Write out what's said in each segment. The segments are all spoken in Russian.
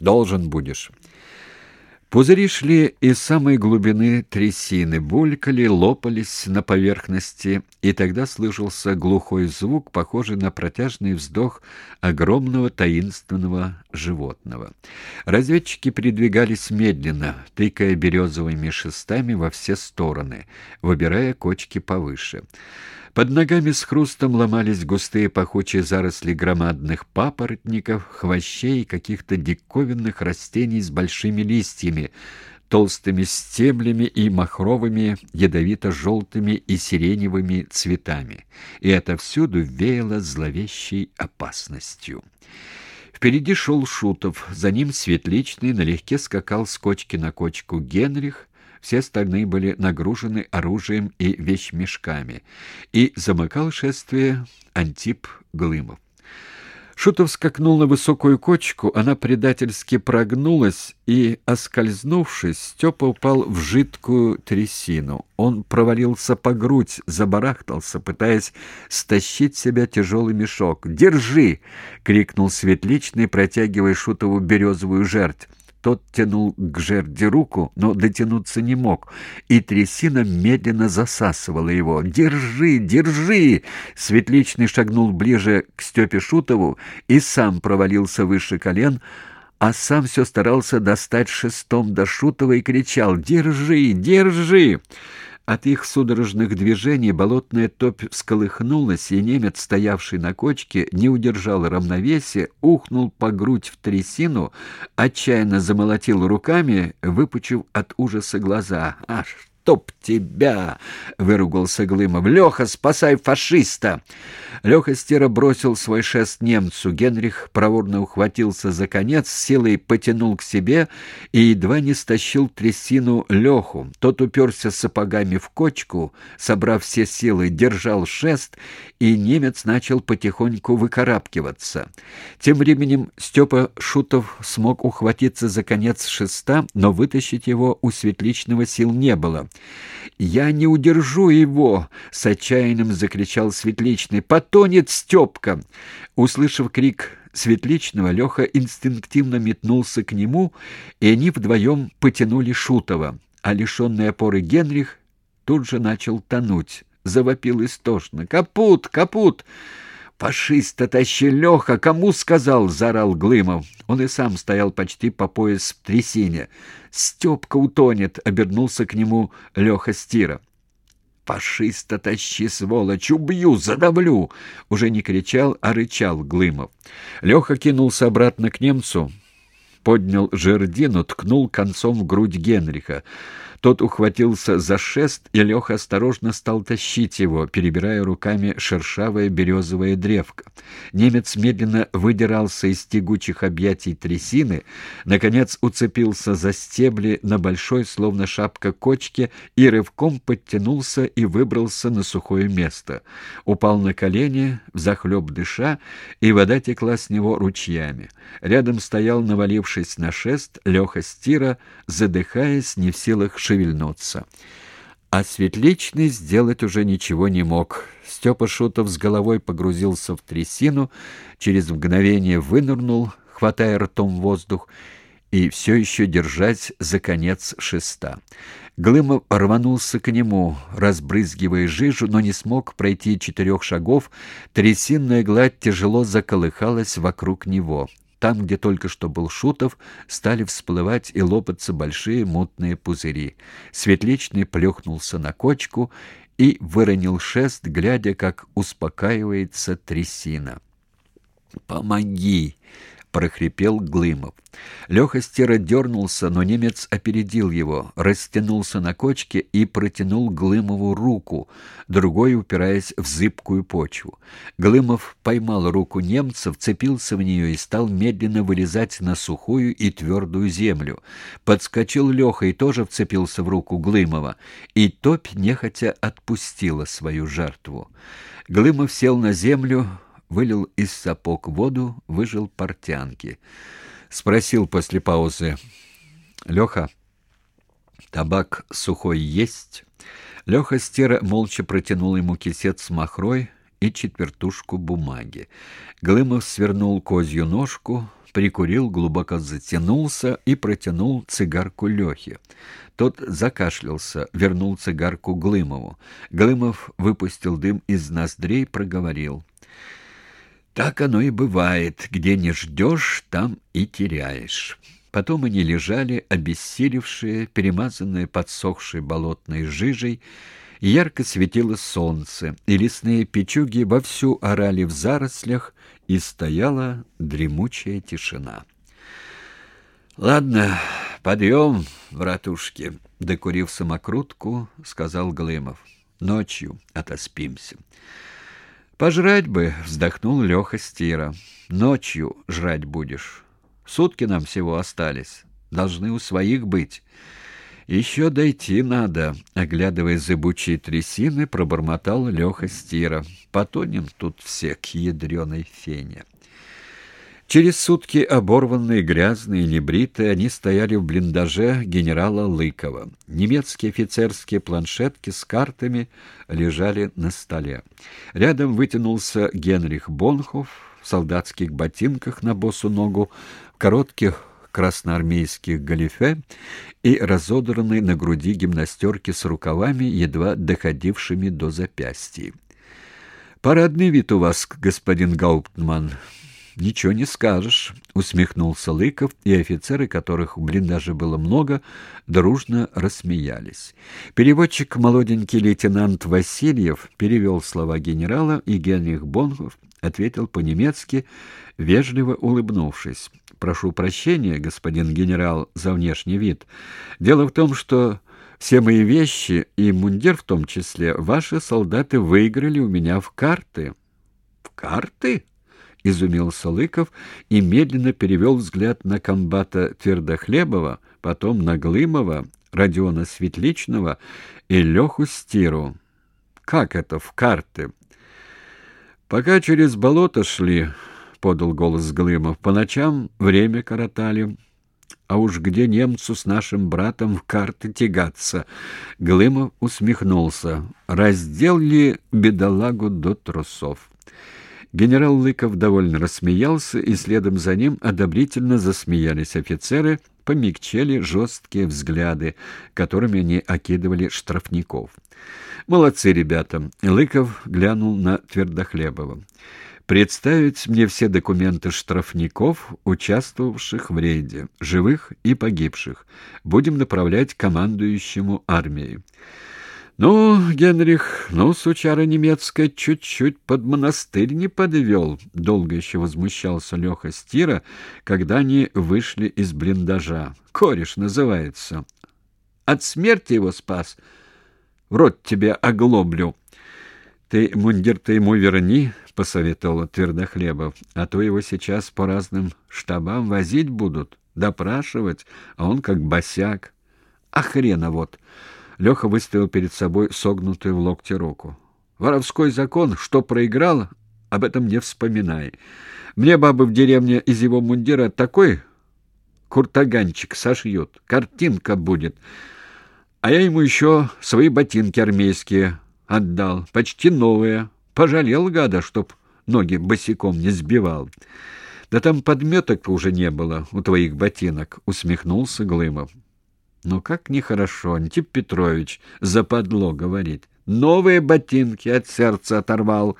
Должен будешь. Пузыри шли из самой глубины трясины, булькали, лопались на поверхности, и тогда слышался глухой звук, похожий на протяжный вздох огромного таинственного животного. Разведчики передвигались медленно, тыкая березовыми шестами во все стороны, выбирая кочки повыше. Под ногами с хрустом ломались густые пахучие заросли громадных папоротников, хвощей и каких-то диковинных растений с большими листьями, толстыми стеблями и махровыми ядовито-желтыми и сиреневыми цветами. И это всюду веяло зловещей опасностью. Впереди шел Шутов, за ним Светличный налегке скакал с кочки на кочку Генрих, все остальные были нагружены оружием и вещмешками, и замыкал шествие Антип Глымов. Шутов скакнул на высокую кочку, она предательски прогнулась, и, оскользнувшись, Степа упал в жидкую трясину. Он провалился по грудь, забарахтался, пытаясь стащить себя тяжелый мешок. «Держи!» — крикнул Светличный, протягивая Шутову березовую жерть. Тот тянул к жерди руку, но дотянуться не мог, и трясина медленно засасывала его. «Держи, держи!» Светличный шагнул ближе к Степе Шутову и сам провалился выше колен, а сам все старался достать шестом до Шутова и кричал «Держи, держи!» От их судорожных движений болотная топь всколыхнулась, и немец, стоявший на кочке, не удержал равновесия, ухнул по грудь в трясину, отчаянно замолотил руками, выпучив от ужаса глаза. «Аж чтоб тебя!» — выругался Глымов. «Леха, спасай фашиста!» Леха Стера бросил свой шест немцу. Генрих проворно ухватился за конец, силой потянул к себе и едва не стащил трясину Леху. Тот уперся сапогами в кочку, собрав все силы, держал шест, и немец начал потихоньку выкарабкиваться. Тем временем Степа Шутов смог ухватиться за конец шеста, но вытащить его у Светличного сил не было. «Я не удержу его!» — с отчаянным закричал Светличный. «Потонет Степка!» Услышав крик Светличного, Леха инстинктивно метнулся к нему, и они вдвоем потянули Шутова, а лишенный опоры Генрих тут же начал тонуть. Завопил истошно. «Капут! Капут!» «Фашиста тащи, Леха! Кому сказал?» — заорал Глымов. Он и сам стоял почти по пояс в трясине. «Степка утонет!» — обернулся к нему Леха Стира. «Фашиста тащи, сволочь! Убью, задавлю!» Уже не кричал, а рычал Глымов. Леха кинулся обратно к немцу, поднял жердину, ткнул концом в грудь Генриха. Тот ухватился за шест, и Леха осторожно стал тащить его, перебирая руками шершавое березовое древко. Немец медленно выдирался из тягучих объятий трясины, наконец уцепился за стебли на большой, словно шапка кочке, и рывком подтянулся и выбрался на сухое место. Упал на колени, взахлеб дыша, и вода текла с него ручьями. Рядом стоял, навалившись на шест, Леха Стира, задыхаясь, не в силах шевельнуться. А Светличный сделать уже ничего не мог. Степа Шутов с головой погрузился в трясину, через мгновение вынырнул, хватая ртом воздух, и все еще держать за конец шеста. Глымов рванулся к нему, разбрызгивая жижу, но не смог пройти четырех шагов. Трясинная гладь тяжело заколыхалась вокруг него. Там, где только что был Шутов, стали всплывать и лопаться большие мутные пузыри. Светличный плюхнулся на кочку и выронил шест, глядя, как успокаивается трясина. «Помоги!» — прохрипел Глымов. Леха Стера дернулся, но немец опередил его, растянулся на кочке и протянул Глымову руку, другой упираясь в зыбкую почву. Глымов поймал руку немца, вцепился в нее и стал медленно вылезать на сухую и твердую землю. Подскочил Леха и тоже вцепился в руку Глымова, и топь нехотя отпустила свою жертву. Глымов сел на землю, вылил из сапог воду, выжил портянки. Спросил после паузы. «Леха, табак сухой есть?» Леха Стера молча протянул ему кисет с махрой и четвертушку бумаги. Глымов свернул козью ножку, прикурил, глубоко затянулся и протянул цигарку Лехе. Тот закашлялся, вернул цигарку Глымову. Глымов выпустил дым из ноздрей, проговорил. «Так оно и бывает. Где не ждешь, там и теряешь». Потом они лежали, обессилевшие, перемазанные подсохшей болотной жижей, ярко светило солнце, и лесные печуги вовсю орали в зарослях, и стояла дремучая тишина. «Ладно, подъем, братушки», — докурив самокрутку, сказал Глымов. «Ночью отоспимся». «Пожрать бы», — вздохнул Леха Стира. «Ночью жрать будешь. Сутки нам всего остались. Должны у своих быть». «Еще дойти надо», — оглядывая зыбучие трясины, пробормотал Леха Стира. «Потонем тут все к ядреной фене». Через сутки, оборванные, грязные, небритые, они стояли в блиндаже генерала Лыкова. Немецкие офицерские планшетки с картами лежали на столе. Рядом вытянулся Генрих Бонхов в солдатских ботинках на босу ногу, в коротких красноармейских галифе и разодранной на груди гимнастерки с рукавами, едва доходившими до запястья. «Парадный вид у вас, господин Гауптман». «Ничего не скажешь», — усмехнулся Лыков, и офицеры, которых в блиндаже было много, дружно рассмеялись. Переводчик, молоденький лейтенант Васильев, перевел слова генерала, и Генрих Бонхов ответил по-немецки, вежливо улыбнувшись. «Прошу прощения, господин генерал, за внешний вид. Дело в том, что все мои вещи, и мундир в том числе, ваши солдаты выиграли у меня в карты». «В карты?» — изумился Лыков и медленно перевел взгляд на комбата Твердохлебова, потом на Глымова, Родиона Светличного и Леху Стиру. «Как это в карты?» «Пока через болото шли», — подал голос Глымов, — «по ночам время коротали». А уж где немцу с нашим братом в карты тягаться? Глымов усмехнулся. Раздел ли бедолагу до трусов? Генерал Лыков довольно рассмеялся, и следом за ним одобрительно засмеялись офицеры, помягчели жесткие взгляды, которыми они окидывали штрафников. «Молодцы ребята!» — Лыков глянул на Твердохлебова. «Представить мне все документы штрафников, участвовавших в рейде, живых и погибших. Будем направлять командующему армией». «Ну, Генрих, ну, сучара немецкая, чуть-чуть под монастырь не подвел», — долго еще возмущался Леха Стира, когда они вышли из блиндажа. «Кореш называется. От смерти его спас. В рот тебе оглоблю». «Ты мундир-то ему верни», — посоветовал Твердохлебов, «а то его сейчас по разным штабам возить будут, допрашивать, а он как босяк. А хрена вот!» Леха выставил перед собой согнутую в локте руку. «Воровской закон, что проиграл, об этом не вспоминай. Мне бабы в деревне из его мундира такой куртаганчик сошьют, картинка будет. А я ему еще свои ботинки армейские отдал, почти новые. Пожалел гада, чтоб ноги босиком не сбивал. Да там подметок уже не было у твоих ботинок, усмехнулся Глымов. Ну как нехорошо, Антип Петрович западло говорит. Новые ботинки от сердца оторвал.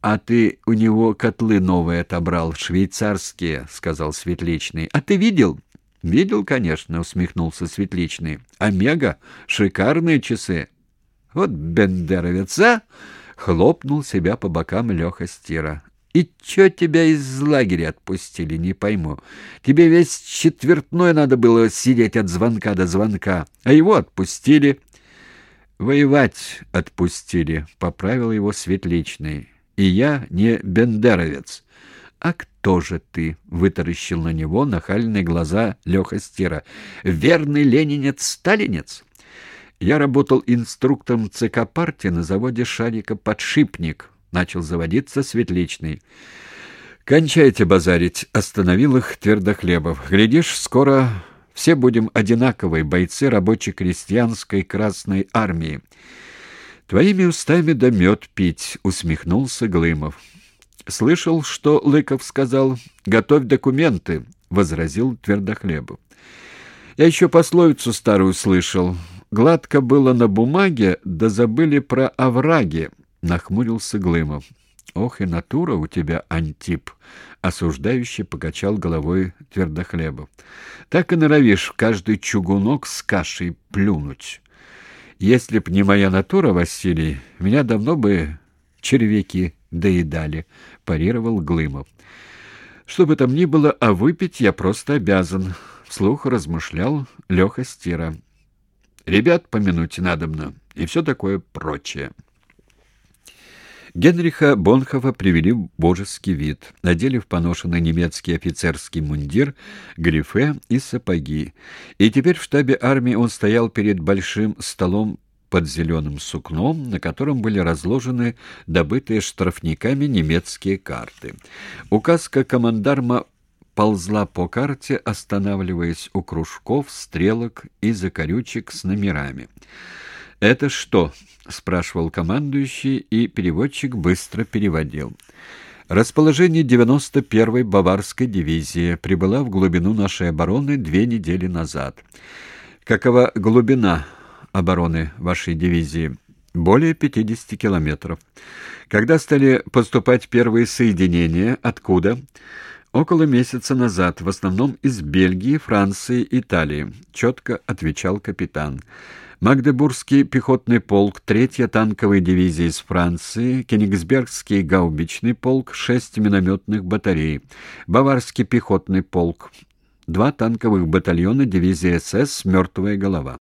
А ты у него котлы новые отобрал, швейцарские, сказал Светличный. А ты видел? Видел, конечно, усмехнулся Светличный. Омега, шикарные часы. Вот бендеровец, а? Хлопнул себя по бокам Леха Стира. И чё тебя из лагеря отпустили, не пойму. Тебе весь четвертной надо было сидеть от звонка до звонка, а его отпустили. Воевать отпустили, поправил его Светличный. И я не бендеровец. А кто же ты? вытаращил на него нахальные глаза Леха Стира. Верный ленинец-сталинец? Я работал инструктором ЦК партии на заводе Шарика Подшипник Начал заводиться Светличный. «Кончайте базарить», — остановил их Твердохлебов. «Глядишь, скоро все будем одинаковые бойцы рабоче-крестьянской Красной Армии». Твоими устами да мед пить, усмехнулся Глымов. Слышал, что Лыков сказал: "Готовь документы", возразил Твердохлебов. Я еще пословицу старую слышал: "Гладко было на бумаге, да забыли про овраги", нахмурился Глымов. Ох и натура у тебя, Антип, осуждающе покачал головой Твердохлебов. Так и норовишь в каждый чугунок с кашей плюнуть. Если б не моя натура, Василий, меня давно бы червяки доедали, парировал Глымов. Что бы там ни было, а выпить я просто обязан, вслух размышлял Леха Стира. Ребят помянуть надобно и все такое прочее. Генриха Бонхова привели в божеский вид, надели в поношенный немецкий офицерский мундир, грифе и сапоги. И теперь в штабе армии он стоял перед большим столом под зеленым сукном, на котором были разложены добытые штрафниками немецкие карты. Указка командарма ползла по карте, останавливаясь у кружков, стрелок и закорючек с номерами. «Это что?» — спрашивал командующий, и переводчик быстро переводил. Расположение 91-й Баварской дивизии прибыла в глубину нашей обороны две недели назад. Какова глубина обороны вашей дивизии? Более 50 километров. Когда стали поступать первые соединения? Откуда? Около месяца назад, в основном из Бельгии, Франции, Италии, четко отвечал капитан. Магдебургский пехотный полк, третья танковая дивизия из Франции, Кенигсбергский гаубичный полк, шесть минометных батарей, Баварский пехотный полк, два танковых батальона дивизии СС «Мертвая голова».